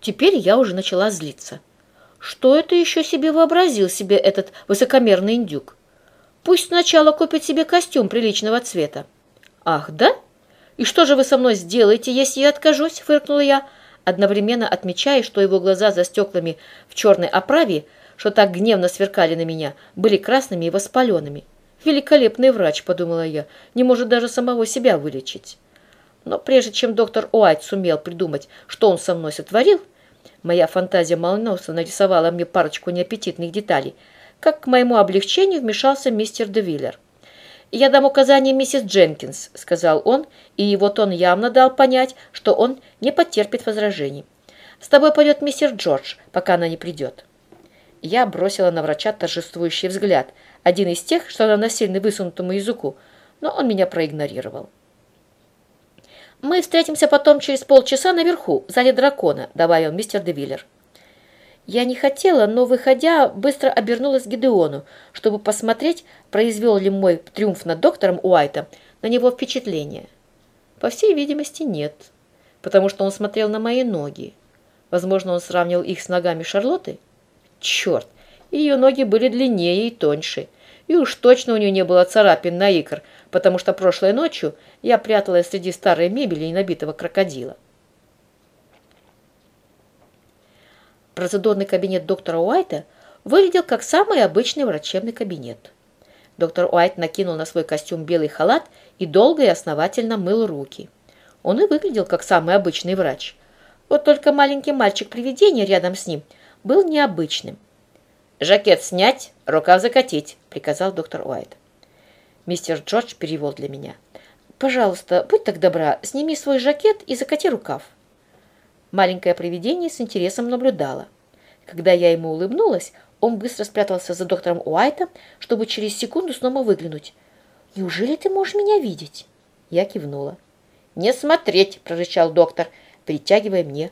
Теперь я уже начала злиться. Что это еще себе вообразил себе этот высокомерный индюк? Пусть сначала купит себе костюм приличного цвета. Ах, да? И что же вы со мной сделаете, если я откажусь? Фыркнула я, одновременно отмечая, что его глаза за стеклами в черной оправе, что так гневно сверкали на меня, были красными и воспаленными. Великолепный врач, подумала я, не может даже самого себя вылечить. Но прежде чем доктор Уайт сумел придумать, что он со мной сотворил, моя фантазия молниеносно нарисовала мне парочку неаппетитных деталей, как к моему облегчению вмешался мистер Девиллер. «Я дам указание миссис Дженкинс», — сказал он, и вот он явно дал понять, что он не потерпит возражений. «С тобой пойдет мистер Джордж, пока она не придет». Я бросила на врача торжествующий взгляд, один из тех, что равносильны высунутому языку, но он меня проигнорировал. «Мы встретимся потом через полчаса наверху, в зале дракона», — добавил мистер Девиллер. Я не хотела, но, выходя, быстро обернулась к Гидеону, чтобы посмотреть, произвел ли мой триумф над доктором Уайтом на него впечатление. По всей видимости, нет, потому что он смотрел на мои ноги. Возможно, он сравнивал их с ногами Шарлотты? Черт, ее ноги были длиннее и тоньше, и уж точно у нее не было царапин на икр, потому что прошлой ночью я пряталась среди старой мебели и набитого крокодила. Процедурный кабинет доктора Уайта выглядел как самый обычный врачебный кабинет. Доктор Уайт накинул на свой костюм белый халат и долго и основательно мыл руки. Он и выглядел как самый обычный врач. Вот только маленький мальчик-привидение рядом с ним был необычным. «Жакет снять, рукав закатить», — приказал доктор Уайт. Мистер Джордж перевел для меня. «Пожалуйста, будь так добра, сними свой жакет и закати рукав». Маленькое привидение с интересом наблюдало. Когда я ему улыбнулась, он быстро спрятался за доктором Уайтом, чтобы через секунду снова выглянуть. «Неужели ты можешь меня видеть?» Я кивнула. «Не смотреть!» – прорычал доктор, притягивая мне